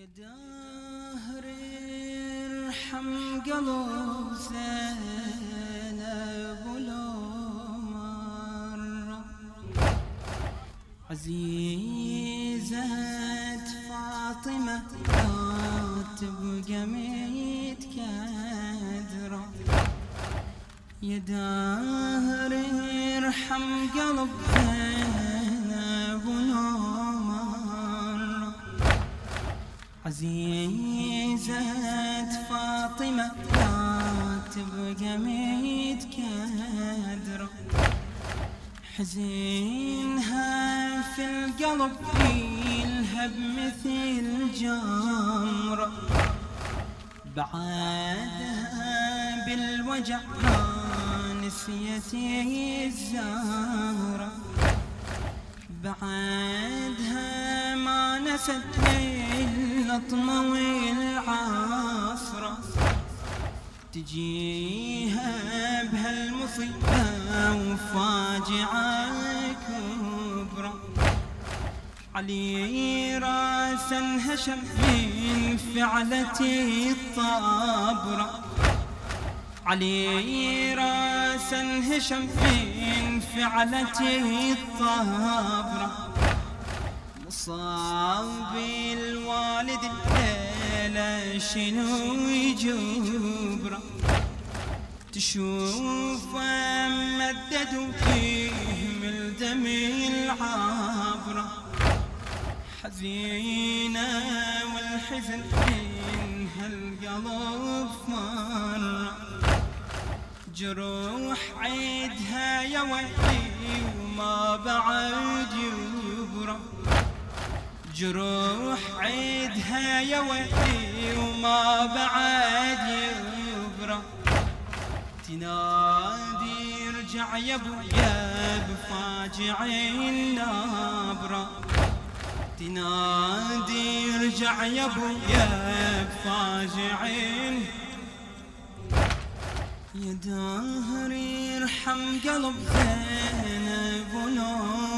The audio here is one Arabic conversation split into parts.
يا دهر ارحم قلب زينب ولو مرة عزيزة فاطمة لا تبقى متكدرة يا دهر ارحم قلب زينب ولو عزيزة فاطمة لا تبقى متكدرة حزينها في القلب يلهب مثل جمرة بعدها بالوجع نسيتي الزهرة بعدها ما نست اللطمة والعصرة تجيها بهالمصيبة وفاجعة كبرى علي راسا هشم من فعلة الطابرة علي راسا هشم من فعلة الطابرة مصاب الوالد الليلة شنو يجبره؟ تشوف مدد فيه من دم العبرة حزينة والحزن من هالقلب مرة. جروح عيدها يا ويلي وما بعد يبرى جروح عيدها يا ويلي وما بعد يبرى تنادي ارجع يا ابويا بفاجع النبرة. تنادي ارجع يا ابويا بفاجع يا دهري ارحم قلب زينب ونمر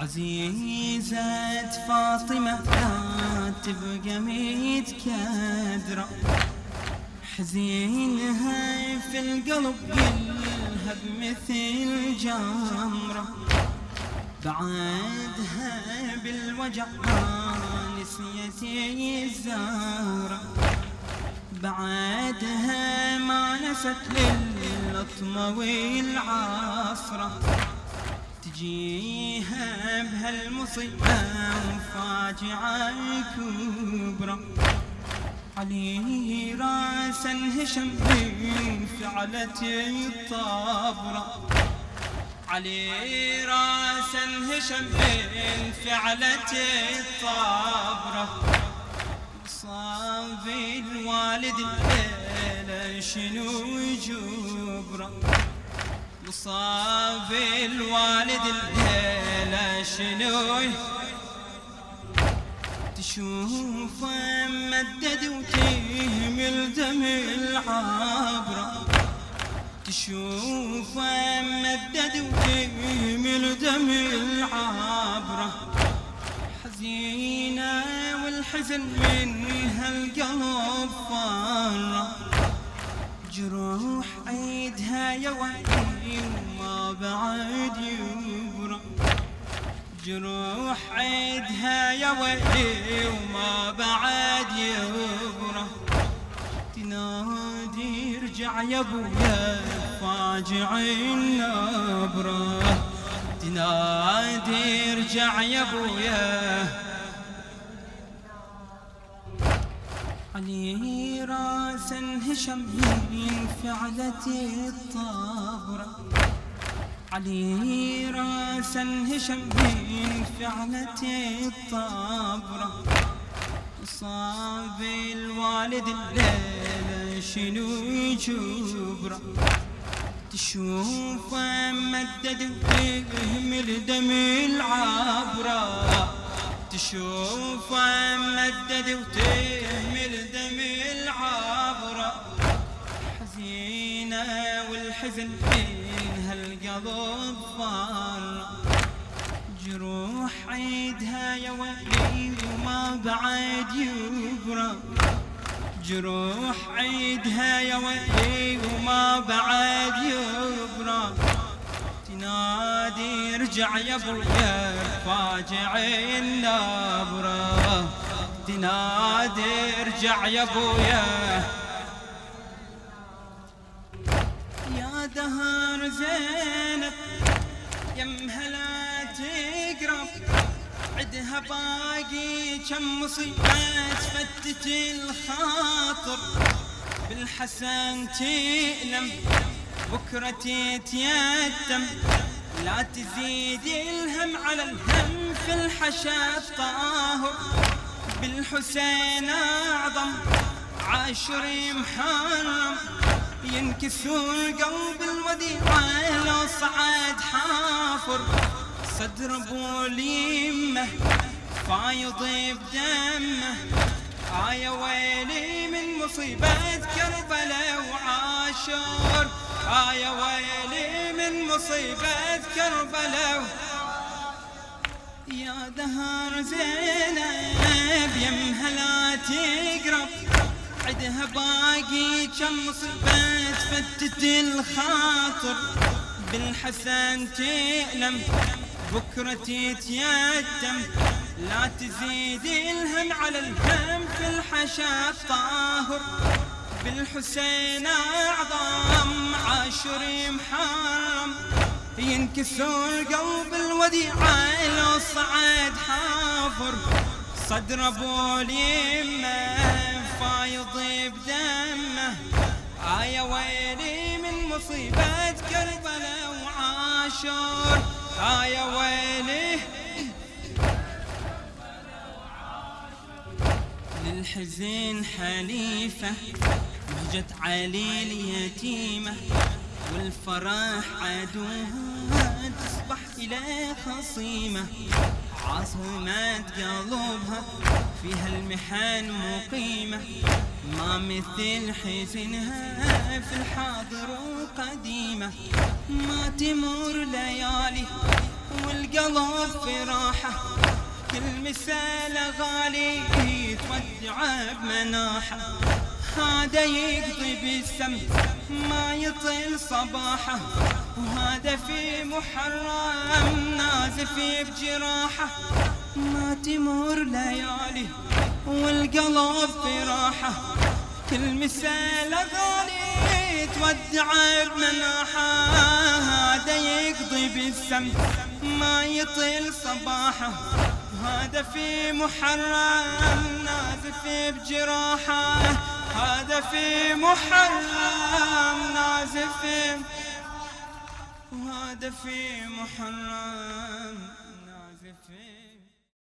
عزيزة فاطمة لا تبقى متكدرة. حزينها في القلب يلهب مثل جمرة. بعدها بالوجع ما نسيتي الزهرة. بعدها ما نست للطمة والعصرة. تجيها بهالمصيبة وفاجعة كبرى علي راسا هشم من فعلة الطابرة علي راسا هشم من فعلة الطابرة صاب الوالد الليلة شنو جبرة؟ مصاب الوالد الليلة شنو تشوف مدد وتهمل دم العبرة تشوف مدد وتهمل دم العبرة حزينة والحزن من هالقلب فارة. جروح عيدها يا وعي وما بعد يبرى جروح عيدها يا ويلي وما بعد يبرى تنادي ارجع يا أبويا فاجع النبرة. تنادي ارجع يا أبويا علي راسا هشم من فعلة الطابرة علي راسا هشم من فعلة الطابرة صاب الوالد الليلة شنو جبرة تشوف مدد وتهمل دم العبرة تشوف مدد وتهمل دم العبرة حزينة والحزن من هالقلب فار. جروح عيدها يا ويلي وما بعد يبرى. جروح عيدها يا ويلي وما بعد يبرى. ارجع يا ابويا فاجع النبره تنادي ارجع يا ابويا يا دهر زينب يمها لا تقرب عدها باقي كم مصيبة تفتت الخاطر. بالحسن تألم بكرة تتيتم لا تزيد الهم على الهم في الحشا الطاهر بالحسين أعظم عاشر محرم. ينكسر قلب الوديع لو صعد حافر. صدر أبو اليمه فايض بدمه. آية ويلي من مصيبة كربلاء وعاشر. آية ويلي من مصيبة كربلاء يا دهر زينب يمها لا تقرب عدها باقي كم مصيبة تفتت الخاطر. بالحسن تألم بكرة تتيتم لا تزيد إلهم على الهم في الحشا الطاهر. بالحسين أعظم عاشر محرم. ينكسر قلب الوديعة لو صعد حافر. صدر أبو اليمة فايض بدمه. آية ويلي من مصيبة كربلاء وعاشر. آية ويلي للحزن حليفة. مهجة علي اليتيمة والفرح عدوها تصبح إلى خصيمة. عاصمة قلوبها فيها المحن مقيمة. ما مثل حزنها في الحاضر وقديمة. ما تمر ليالي والقلب في راحة. كل مسألة غالي تودع بمناحة. هذا يقضي بالسم ما يطل صباحه. وهذا في محرم نازف بجراحه. ما تمر ليالي والقلب في راحة. كل مسألة غالي تودع بمناحة هذا يقضي بالسم ما يطل صباحه. هذا في محرم نازف بجراحه. هذا في محرم نازف وهذا في محرم.